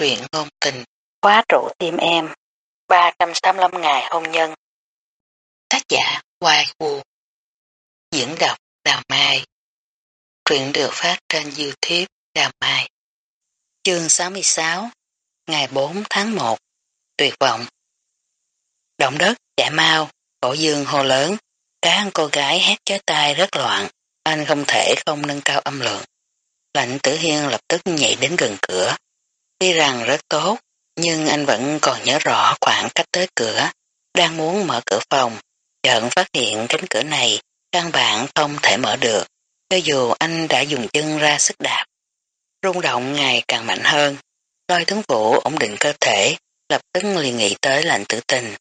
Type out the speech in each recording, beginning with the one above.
truyện ngôn tình, khóa trụ tim em, 385 ngày hôn nhân. Tác giả Hoài Vũ Diễn đọc Đào Mai Truyện được phát trên Youtube Đào Mai Chương 66 Ngày 4 tháng 1 Tuyệt vọng Động đất, chạy mau, cổ dương hồ lớn, các cô gái hét chói tai rất loạn, anh không thể không nâng cao âm lượng. Lạnh tử hiên lập tức nhảy đến gần cửa. Tuy rằng rất tốt, nhưng anh vẫn còn nhớ rõ khoảng cách tới cửa, đang muốn mở cửa phòng, chợt phát hiện cánh cửa này căn bản không thể mở được, cho dù anh đã dùng chân ra sức đạp. Rung động ngày càng mạnh hơn, lôi tướng vũ ổn định cơ thể, lập tức liền nghĩ tới lạnh tử tình.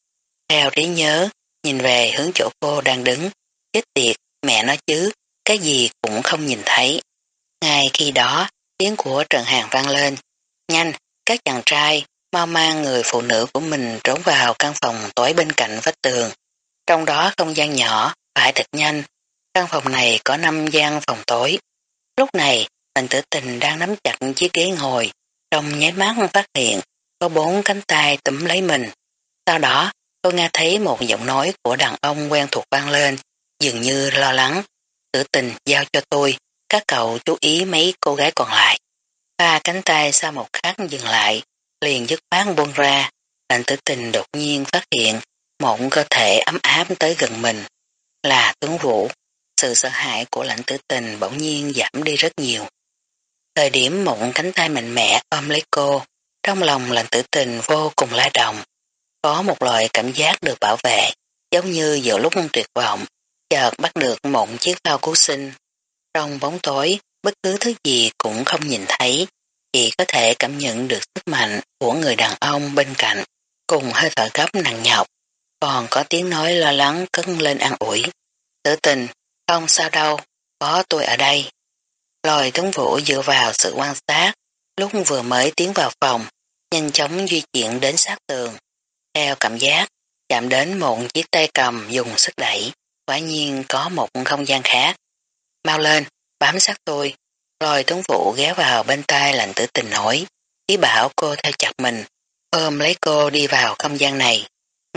Theo trí nhớ, nhìn về hướng chỗ cô đang đứng, chết tiệt, mẹ nói chứ, cái gì cũng không nhìn thấy. Ngay khi đó, tiếng của Trần Hàng vang lên. Nhanh, các chàng trai mau mang người phụ nữ của mình trốn vào căn phòng tối bên cạnh vách tường. Trong đó không gian nhỏ, phải thật nhanh. Căn phòng này có 5 gian phòng tối. Lúc này, Mạnh tử tình đang nắm chặt chiếc ghế ngồi, trong nháy mắt phát hiện có bốn cánh tay túm lấy mình. Sau đó, cô nghe thấy một giọng nói của đàn ông quen thuộc vang lên, dường như lo lắng. Tử tình giao cho tôi, các cậu chú ý mấy cô gái còn lại. Ba cánh tay sau một khắc dừng lại, liền dứt khoát buông ra, lạnh tử tình đột nhiên phát hiện một cơ thể ấm áp tới gần mình. Là tướng vũ, sự sợ hãi của lạnh tử tình bỗng nhiên giảm đi rất nhiều. Thời điểm mộng cánh tay mạnh mẽ ôm lấy cô, trong lòng lạnh tử tình vô cùng la động. Có một loại cảm giác được bảo vệ, giống như giữa lúc tuyệt vọng, chợt bắt được mộng chiếc phao cứu sinh. Trong bóng tối, bất cứ thứ gì cũng không nhìn thấy, chỉ có thể cảm nhận được sức mạnh của người đàn ông bên cạnh, cùng hơi thở gấp nặng nhọc, còn có tiếng nói lo lắng cất lên an ủi. Tử tình, không sao đâu, có tôi ở đây. Lòi tướng vũ dựa vào sự quan sát, lúc vừa mới tiến vào phòng, nhanh chóng di chuyển đến sát tường. Theo cảm giác, chạm đến một chiếc tay cầm dùng sức đẩy, quả nhiên có một không gian khác. Mau lên, bám sát tôi. Rồi tuấn vũ ghé vào bên tai lạnh tử tình nổi, ý bảo cô theo chặt mình, ôm lấy cô đi vào không gian này.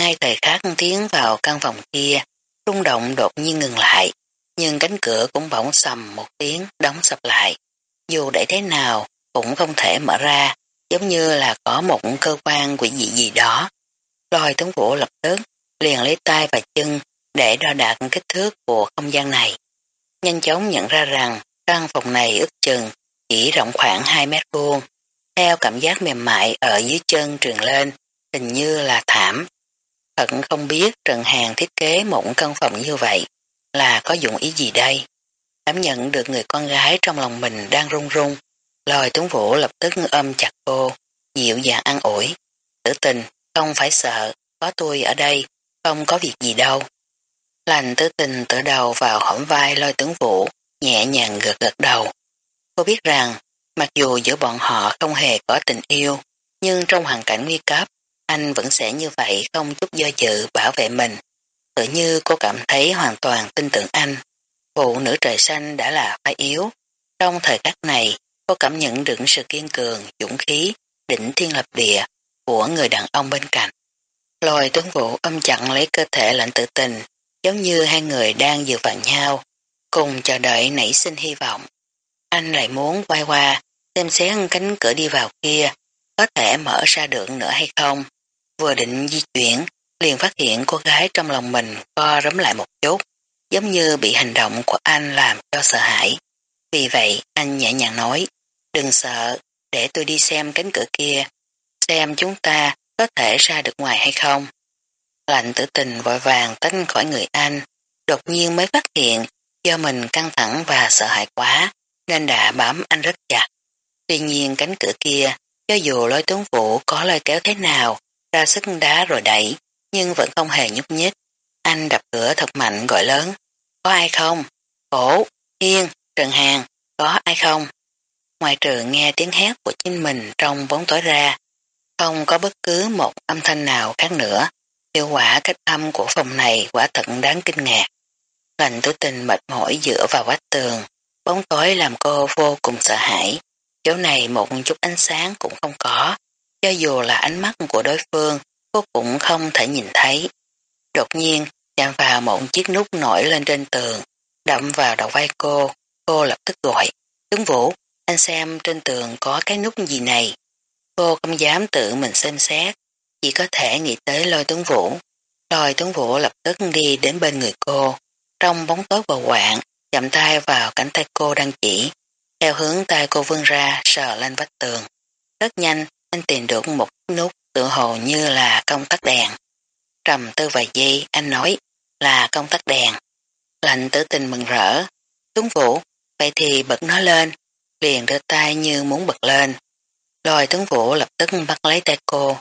Ngay thời khắc tiến vào căn phòng kia, rung động đột nhiên ngừng lại, nhưng cánh cửa cũng bỗng sầm một tiếng đóng sập lại. Dù để thế nào cũng không thể mở ra, giống như là có một cơ quan quỷ dị gì đó. Rồi tuấn vũ lập tức liền lấy tay và chân để đo đạt kích thước của không gian này. Nhanh chóng nhận ra rằng căn phòng này ước chừng chỉ rộng khoảng 2 mét vuông. Theo cảm giác mềm mại ở dưới chân truyền lên, hình như là thảm. Thật không biết Trần Hàng thiết kế một căn phòng như vậy là có dụng ý gì đây. Cảm nhận được người con gái trong lòng mình đang run run, lòi tuấn vũ lập tức ôm chặt cô, dịu dàng an ủi. Tử tình, không phải sợ, có tôi ở đây, không có việc gì đâu. Lành tử tình tự đầu vào hõm vai lôi tướng vũ, nhẹ nhàng gật gật đầu. Cô biết rằng, mặc dù giữa bọn họ không hề có tình yêu, nhưng trong hoàn cảnh nguy cấp, anh vẫn sẽ như vậy không chút do dự bảo vệ mình. Tự như cô cảm thấy hoàn toàn tin tưởng anh. Phụ nữ trời xanh đã là phái yếu. Trong thời khắc này, cô cảm nhận được sự kiên cường, dũng khí, đỉnh thiên lập địa của người đàn ông bên cạnh. Lôi tướng vũ âm chặn lấy cơ thể lạnh tự tình, giống như hai người đang dựa vào nhau, cùng chờ đợi nảy sinh hy vọng. Anh lại muốn quay qua, xem xét cánh cửa đi vào kia, có thể mở ra được nữa hay không. Vừa định di chuyển, liền phát hiện cô gái trong lòng mình co rấm lại một chút, giống như bị hành động của anh làm cho sợ hãi. Vì vậy, anh nhẹ nhàng nói, đừng sợ, để tôi đi xem cánh cửa kia, xem chúng ta có thể ra được ngoài hay không. Lạnh tử tình vội vàng tách khỏi người anh, đột nhiên mới phát hiện do mình căng thẳng và sợ hãi quá, nên đã bám anh rất chặt. Tuy nhiên cánh cửa kia, cho dù lối tướng vũ có lời kéo thế nào, ra sức đá rồi đẩy, nhưng vẫn không hề nhúc nhích. Anh đập cửa thật mạnh gọi lớn. Có ai không? Cổ, Hiên, Trần Hàng, có ai không? Ngoài trừ nghe tiếng hét của chính mình trong bóng tối ra, không có bất cứ một âm thanh nào khác nữa. Hiệu quả cách âm của phòng này quả thật đáng kinh ngạc. Lành tử tình mệt mỏi dựa vào vách tường, bóng tối làm cô vô cùng sợ hãi. Chỗ này một chút ánh sáng cũng không có, cho dù là ánh mắt của đối phương, cô cũng không thể nhìn thấy. Đột nhiên, chạm vào một chiếc nút nổi lên trên tường, đậm vào đầu vai cô, cô lập tức gọi, tướng vũ, anh xem trên tường có cái nút gì này. Cô không dám tự mình xem xét, chỉ có thể nghĩ tới lôi tướng vũ. Lôi tướng vũ lập tức đi đến bên người cô, trong bóng tối bầu quạng, chậm tay vào cánh tay cô đang chỉ, theo hướng tay cô vươn ra sờ lên vách tường. Rất nhanh, anh tìm được một nút tựa hồ như là công tắc đèn. Trầm tư vài giây, anh nói là công tắc đèn. Lạnh tử tình mừng rỡ. Tuấn Vũ, vậy thì bật nó lên, liền đưa tay như muốn bật lên. Lôi Tuấn Vũ lập tức bắt lấy tay cô.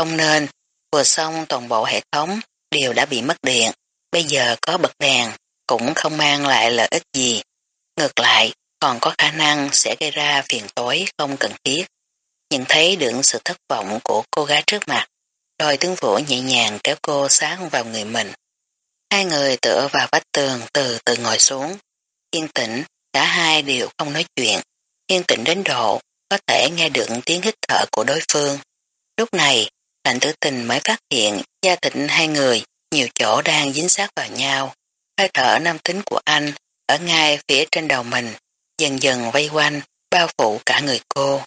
Không nên, vừa xong toàn bộ hệ thống đều đã bị mất điện. Bây giờ có bật đèn cũng không mang lại lợi ích gì. Ngược lại, còn có khả năng sẽ gây ra phiền tối không cần thiết. Nhìn thấy được sự thất vọng của cô gái trước mặt, đòi tướng vũ nhẹ nhàng kéo cô sáng vào người mình. Hai người tựa vào vách tường từ từ ngồi xuống. Yên tĩnh, cả hai đều không nói chuyện. Yên tĩnh đến độ có thể nghe được tiếng hít thở của đối phương. Lúc này, lạnh tử tình mới phát hiện gia thịnh hai người nhiều chỗ đang dính sát vào nhau. Hơi thở nam tính của anh ở ngay phía trên đầu mình, dần dần vây quanh, bao phủ cả người cô.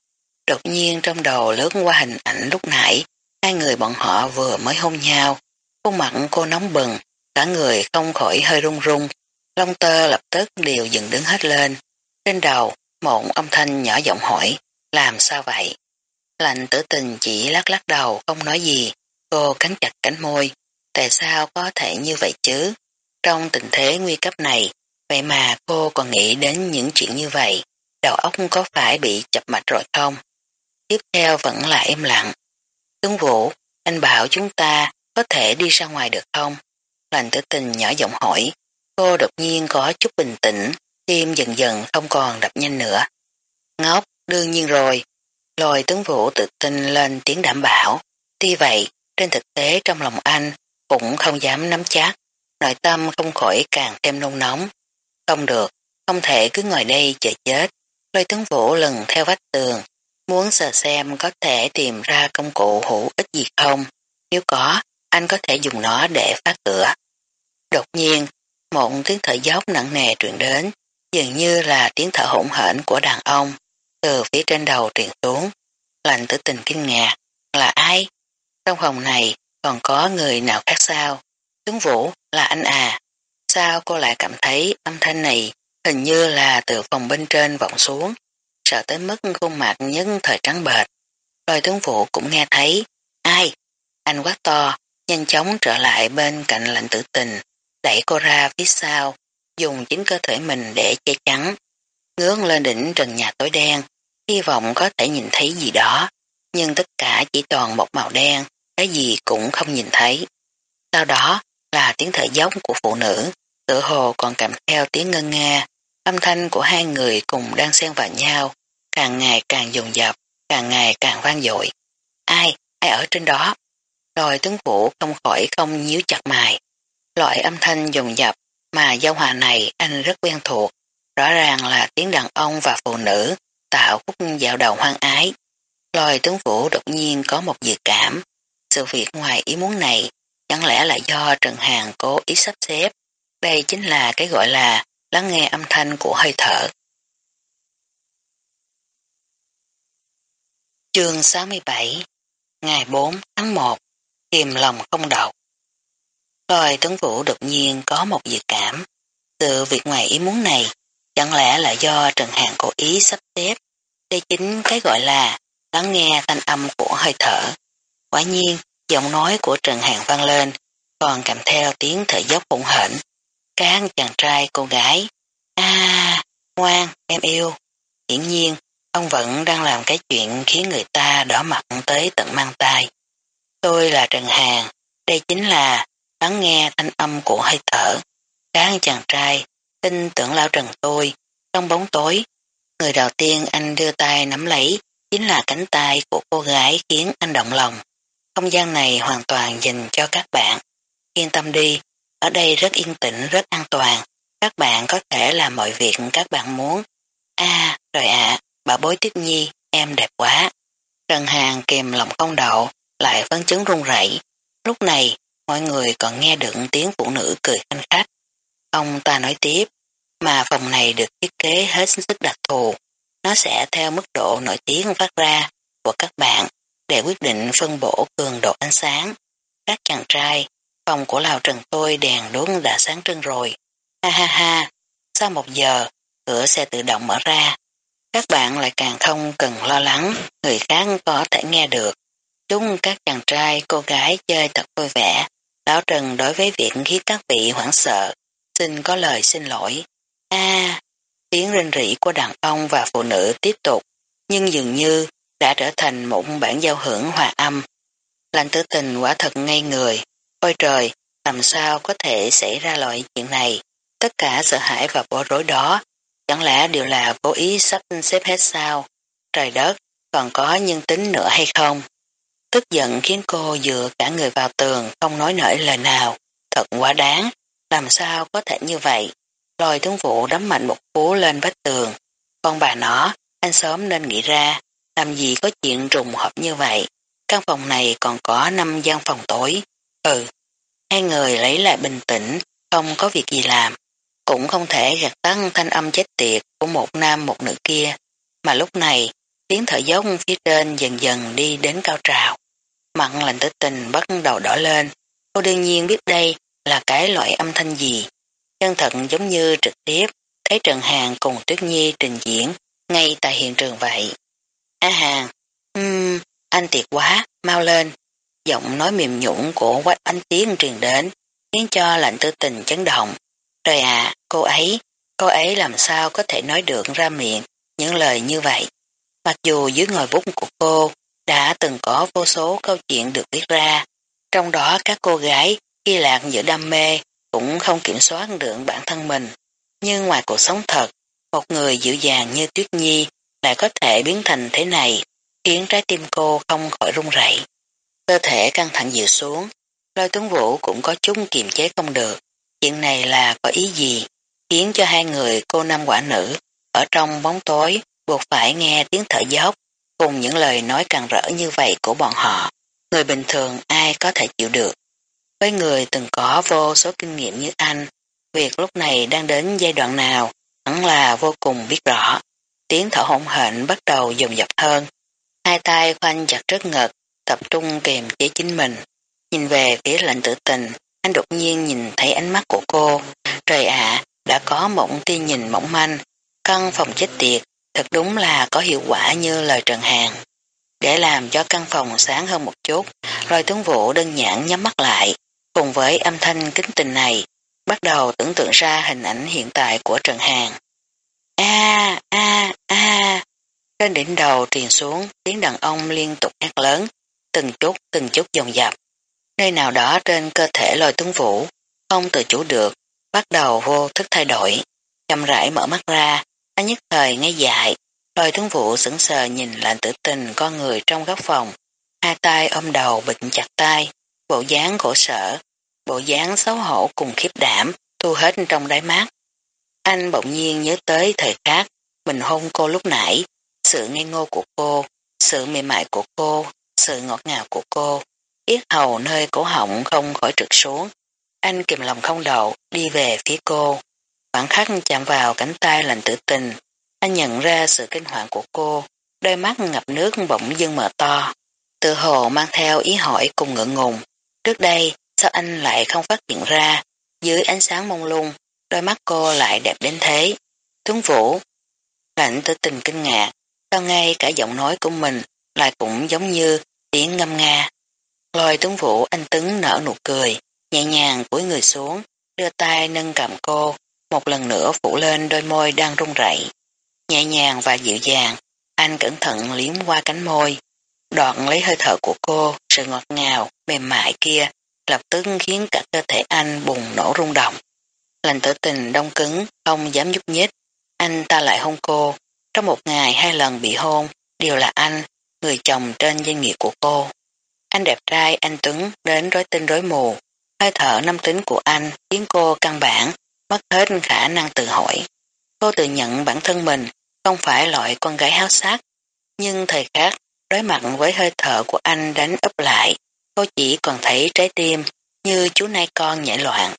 Đột nhiên trong đầu lướt qua hình ảnh lúc nãy, hai người bọn họ vừa mới hôn nhau. Khuôn mặt cô nóng bừng, cả người không khỏi hơi run run. Long tơ lập tức đều dừng đứng hết lên. Trên đầu, một âm thanh nhỏ giọng hỏi, làm sao vậy? Lạnh tử tình chỉ lắc lắc đầu không nói gì, cô cắn chặt cánh môi. Tại sao có thể như vậy chứ? Trong tình thế nguy cấp này, vậy mà cô còn nghĩ đến những chuyện như vậy, đầu óc có phải bị chập mạch rồi không? Tiếp theo vẫn là im lặng. Tướng Vũ, anh bảo chúng ta có thể đi ra ngoài được không? Lành tử tình nhỏ giọng hỏi. Cô đột nhiên có chút bình tĩnh, tim dần dần không còn đập nhanh nữa. Ngốc, đương nhiên rồi. Lôi tướng Vũ tự tin lên tiếng đảm bảo. Tuy vậy, trên thực tế trong lòng anh cũng không dám nắm chắc. Nội tâm không khỏi càng thêm nôn nóng. Không được, không thể cứ ngồi đây chờ chết. Lôi tướng Vũ lần theo vách tường, muốn sờ xem có thể tìm ra công cụ hữu ích gì không. Nếu có, anh có thể dùng nó để phá cửa. Đột nhiên, một tiếng thở dốc nặng nề truyền đến, dường như là tiếng thở hỗn hển của đàn ông, từ phía trên đầu truyền xuống. Lạnh tử tình kinh ngạc, là ai? Trong phòng này còn có người nào khác sao? Tướng Vũ, là anh à. Sao cô lại cảm thấy âm thanh này hình như là từ phòng bên trên vọng xuống, sợ tới mức khuôn mặt nhân thời trắng bệt. Lôi tướng Vũ cũng nghe thấy, ai? Anh quá to, nhanh chóng trở lại bên cạnh lạnh tử tình, đẩy cô ra phía sau, dùng chính cơ thể mình để che chắn. Ngước lên đỉnh trần nhà tối đen, hy vọng có thể nhìn thấy gì đó, nhưng tất cả chỉ toàn một màu đen, cái gì cũng không nhìn thấy. Sau đó là tiếng thở giống của phụ nữ, tự hồ còn kèm theo tiếng ngân nga, âm thanh của hai người cùng đang xen vào nhau, càng ngày càng dồn dập, càng ngày càng vang dội. Ai, ai ở trên đó? Rồi tướng vũ không khỏi không nhíu chặt mày. Loại âm thanh dồn dập mà giao hòa này anh rất quen thuộc, rõ ràng là tiếng đàn ông và phụ nữ tạo khúc dạo đầu hoang ái. Lôi tướng vũ đột nhiên có một dự cảm, sự việc ngoài ý muốn này chẳng lẽ là do Trần Hàng cố ý sắp xếp, đây chính là cái gọi là lắng nghe âm thanh của hơi thở. Chương 67 Ngày 4 tháng 1 Kìm lòng không đậu lôi tướng vũ đột nhiên có một dự cảm. sự việc ngoài ý muốn này, chẳng lẽ là do Trần Hàng cố ý sắp xếp. Đây chính cái gọi là lắng nghe thanh âm của hơi thở. Quả nhiên, giọng nói của Trần Hàng vang lên, còn kèm theo tiếng thở dốc hỗn hển. Các chàng trai cô gái. a ngoan, em yêu. Hiển nhiên, ông vẫn đang làm cái chuyện khiến người ta đỏ mặt tới tận mang tai. Tôi là Trần Hàng, đây chính là lắng nghe thanh âm của hơi thở. Các chàng trai tin tưởng lão Trần tôi, trong bóng tối, người đầu tiên anh đưa tay nắm lấy chính là cánh tay của cô gái khiến anh động lòng. Không gian này hoàn toàn dành cho các bạn. Yên tâm đi, ở đây rất yên tĩnh, rất an toàn. Các bạn có thể làm mọi việc các bạn muốn. À, rồi ạ, bà bối Tuyết Nhi, em đẹp quá. Trần Hàng kìm lòng không đậu, lại phấn chứng run rẩy. Lúc này, mọi người còn nghe được tiếng phụ nữ cười khanh khách. Ông ta nói tiếp, mà phòng này được thiết kế hết sức đặc thù. Nó sẽ theo mức độ nổi tiếng phát ra của các bạn để quyết định phân bổ cường độ ánh sáng. Các chàng trai, phòng của Lào Trần tôi đèn đốt đã sáng trưng rồi. Ha ha ha, sau một giờ, cửa xe tự động mở ra. Các bạn lại càng không cần lo lắng, người khác có thể nghe được. Chúng các chàng trai, cô gái chơi thật vui vẻ. Lão Trần đối với việc khiến các vị hoảng sợ, xin có lời xin lỗi a tiếng rinh rỉ của đàn ông và phụ nữ tiếp tục, nhưng dường như đã trở thành một bản giao hưởng hòa âm. Lành tử tình quả thật ngây người. Ôi trời, làm sao có thể xảy ra loại chuyện này? Tất cả sợ hãi và bối rối đó, chẳng lẽ đều là cố ý sắp xếp hết sao? Trời đất, còn có nhân tính nữa hay không? Tức giận khiến cô dựa cả người vào tường không nói nổi lời nào. Thật quá đáng, làm sao có thể như vậy? Lòi tướng vụ đấm mạnh một cú lên vách tường. Con bà nó, anh sớm nên nghĩ ra, làm gì có chuyện trùng hợp như vậy. Căn phòng này còn có 5 gian phòng tối. Ừ, hai người lấy lại bình tĩnh, không có việc gì làm. Cũng không thể gạt tắt thanh âm chết tiệt của một nam một nữ kia. Mà lúc này, tiếng thở dốc phía trên dần dần đi đến cao trào. Mặn lạnh tử tình bắt đầu đỏ lên. Cô đương nhiên biết đây là cái loại âm thanh gì. Chân thật giống như trực tiếp thấy Trần Hàng cùng Tuyết Nhi trình diễn ngay tại hiện trường vậy. Á Hàng, um, anh tiệt quá, mau lên. Giọng nói mềm nhũn của quách ánh tiếng truyền đến, khiến cho lạnh tư tình chấn động. Trời ạ, cô ấy, cô ấy làm sao có thể nói được ra miệng những lời như vậy. Mặc dù dưới ngòi bút của cô đã từng có vô số câu chuyện được viết ra, trong đó các cô gái khi lạc giữa đam mê cũng không kiểm soát được bản thân mình. Nhưng ngoài cuộc sống thật, một người dịu dàng như Tuyết Nhi lại có thể biến thành thế này, khiến trái tim cô không khỏi run rẩy. Cơ thể căng thẳng dịu xuống, lôi tuấn vũ cũng có chút kiềm chế không được. Chuyện này là có ý gì, khiến cho hai người cô nam quả nữ ở trong bóng tối buộc phải nghe tiếng thở dốc cùng những lời nói càng rỡ như vậy của bọn họ. Người bình thường ai có thể chịu được. Với người từng có vô số kinh nghiệm như anh, việc lúc này đang đến giai đoạn nào hẳn là vô cùng biết rõ. Tiếng thở hổn hển bắt đầu dồn dập hơn. Hai tay khoanh chặt trước ngực, tập trung kiềm chế chính mình. Nhìn về phía lạnh tử tình, anh đột nhiên nhìn thấy ánh mắt của cô. Trời ạ, đã có mộng tia nhìn mỏng manh. Căn phòng chết tiệt, thật đúng là có hiệu quả như lời Trần Hàng. Để làm cho căn phòng sáng hơn một chút, rồi tướng vũ đơn giản nhắm mắt lại, cùng với âm thanh kính tình này, bắt đầu tưởng tượng ra hình ảnh hiện tại của Trần Hàng. A a a Trên đỉnh đầu truyền xuống tiếng đàn ông liên tục hét lớn, từng chút từng chút dồn dập. Nơi nào đó trên cơ thể lôi tuấn vũ, không tự chủ được, bắt đầu vô thức thay đổi. Chậm rãi mở mắt ra, anh nhất thời ngay dại, lôi tuấn vũ sững sờ nhìn lạnh tử tình con người trong góc phòng, hai tay ôm đầu bịnh chặt tay, bộ dáng khổ sở, bộ dáng xấu hổ cùng khiếp đảm, thu hết trong đáy mắt. Anh bỗng nhiên nhớ tới thời khắc, mình hôn cô lúc nãy, sự ngây ngô của cô, sự mềm mại của cô, sự ngọt ngào của cô, yết hầu nơi cổ họng không khỏi trượt xuống. Anh kìm lòng không đậu, đi về phía cô. Khoảng khắc chạm vào cánh tay lạnh tử tình, anh nhận ra sự kinh hoàng của cô, đôi mắt ngập nước bỗng dưng mở to. Tự hồ mang theo ý hỏi cùng ngượng ngùng. Trước đây, sao anh lại không phát hiện ra, dưới ánh sáng mông lung, đôi mắt cô lại đẹp đến thế. Tuấn Vũ, lạnh tử tình kinh ngạc, sao ngay cả giọng nói của mình lại cũng giống như tiếng ngâm nga. Lôi Tuấn Vũ anh tứng nở nụ cười, nhẹ nhàng cúi người xuống, đưa tay nâng cầm cô, một lần nữa phủ lên đôi môi đang run rẩy. Nhẹ nhàng và dịu dàng, anh cẩn thận liếm qua cánh môi, đoạn lấy hơi thở của cô, sự ngọt ngào, mềm mại kia, lập tức khiến cả cơ thể anh bùng nổ rung động. Lành tử tình đông cứng, không dám nhúc nhích. Anh ta lại hôn cô. Trong một ngày hai lần bị hôn, đều là anh, người chồng trên danh nghĩa của cô. Anh đẹp trai, anh Tuấn đến rối tinh rối mù. Hơi thở nam tính của anh khiến cô căn bản, mất hết khả năng tự hỏi. Cô tự nhận bản thân mình không phải loại con gái háo sắc, nhưng thời khắc đối mặt với hơi thở của anh đánh ấp lại, cô chỉ còn thấy trái tim như chú nai con nhảy loạn.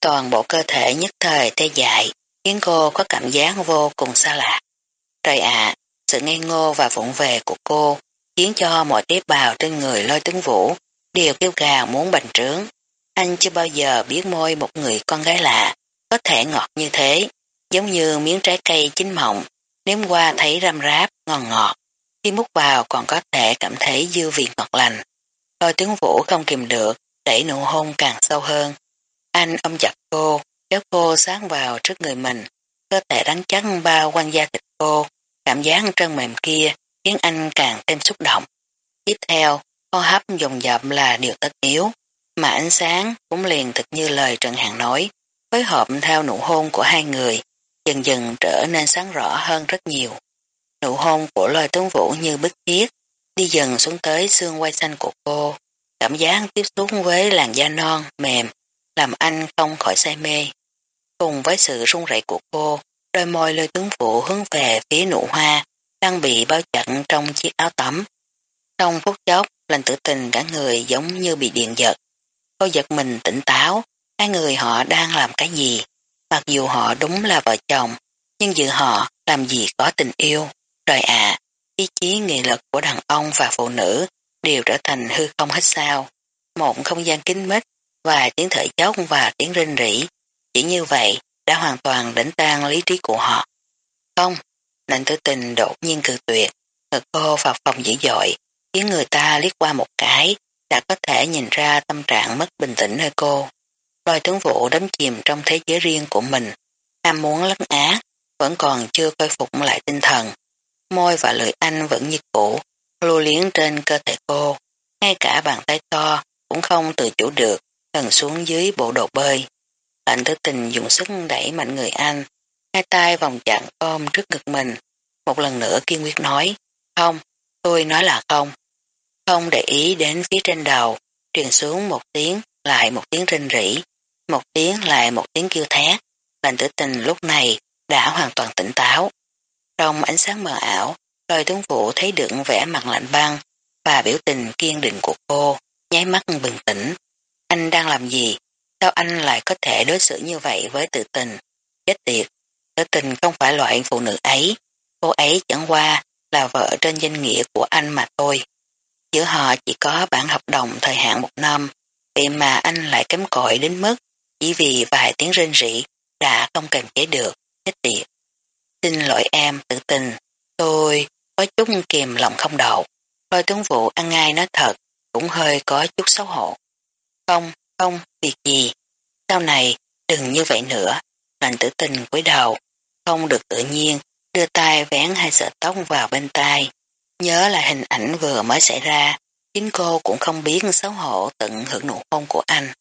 Toàn bộ cơ thể nhất thời tê dại, khiến cô có cảm giác vô cùng xa lạ. Trời ạ, sự ngây ngô và vụng về của cô khiến cho mọi tế bào trên người lôi tướng vũ đều kêu gào muốn bành trướng. Anh chưa bao giờ biết môi một người con gái lạ có thể ngọt như thế, giống như miếng trái cây chín mọng, nếm qua thấy răm ráp, ngon ngọt. Khi múc vào còn có thể cảm thấy dư vị ngọt lành. Lôi tướng vũ không kìm được, đẩy nụ hôn càng sâu hơn. Anh ôm chặt cô, kéo cô sáng vào trước người mình, cơ thể rắn chắc bao quanh da thịt cô, cảm giác trơn mềm kia khiến anh càng thêm xúc động. Tiếp theo, hô hấp dồn dập là điều tất yếu, mà ánh sáng cũng liền thực như lời Trần Hạng nói, phối hợp theo nụ hôn của hai người, dần dần trở nên sáng rõ hơn rất nhiều. Nụ hôn của loài tướng vũ như bức thiết, đi dần xuống tới xương quay xanh của cô, cảm giác tiếp xúc với làn da non, mềm, làm anh không khỏi say mê. Cùng với sự run rẩy của cô, đôi môi lôi tướng vũ hướng về phía nụ hoa, đang bị bao chặn trong chiếc áo tắm. Trong phút chốc, lành tử tình cả người giống như bị điện giật. Cô giật mình tỉnh táo, hai người họ đang làm cái gì. Mặc dù họ đúng là vợ chồng, nhưng giữa họ làm gì có tình yêu. Trời ạ, ý chí nghị lực của đàn ông và phụ nữ đều trở thành hư không hết sao. Một không gian kín mít và tiếng thở chốc và tiếng rên rỉ. Chỉ như vậy đã hoàn toàn đánh tan lý trí của họ. Không, lệnh tử tình đột nhiên cự tuyệt, ngực cô vào phòng dữ dội, khiến người ta liếc qua một cái, đã có thể nhìn ra tâm trạng mất bình tĩnh nơi cô. Lôi tướng vụ đắm chìm trong thế giới riêng của mình, ham muốn lấn á, vẫn còn chưa khôi phục lại tinh thần. Môi và lưỡi anh vẫn như cũ, lưu liếng trên cơ thể cô, ngay cả bàn tay to cũng không tự chủ được, gần xuống dưới bộ đồ bơi. Lạnh tử tình dùng sức đẩy mạnh người anh, hai tay vòng chặn ôm trước ngực mình, một lần nữa kiên quyết nói, không, tôi nói là không. Không để ý đến phía trên đầu, truyền xuống một tiếng, lại một tiếng rinh rỉ, một tiếng lại một tiếng kêu thét. Lành tử tình lúc này đã hoàn toàn tỉnh táo. Trong ánh sáng mờ ảo, lôi tướng vũ thấy được vẻ mặt lạnh băng và biểu tình kiên định của cô, nháy mắt bừng tỉnh. Anh đang làm gì? Sao anh lại có thể đối xử như vậy với tự tình? Chết tiệt, tự tình không phải loại phụ nữ ấy. Cô ấy chẳng qua là vợ trên danh nghĩa của anh mà thôi. Giữa họ chỉ có bản hợp đồng thời hạn một năm, vậy mà anh lại kém cỏi đến mức chỉ vì vài tiếng rên rỉ đã không kềm chế được, chết tiệt. Xin lỗi em, tự tình, tôi có chút kìm lòng không đậu. Lôi tướng vụ ăn ngay nói thật, cũng hơi có chút xấu hổ. Không, không, việc gì. Sau này, đừng như vậy nữa. Lành tử tình cúi đầu, không được tự nhiên, đưa tay vén hai sợi tóc vào bên tai. Nhớ là hình ảnh vừa mới xảy ra, chính cô cũng không biết xấu hổ tận hưởng nụ hôn của anh.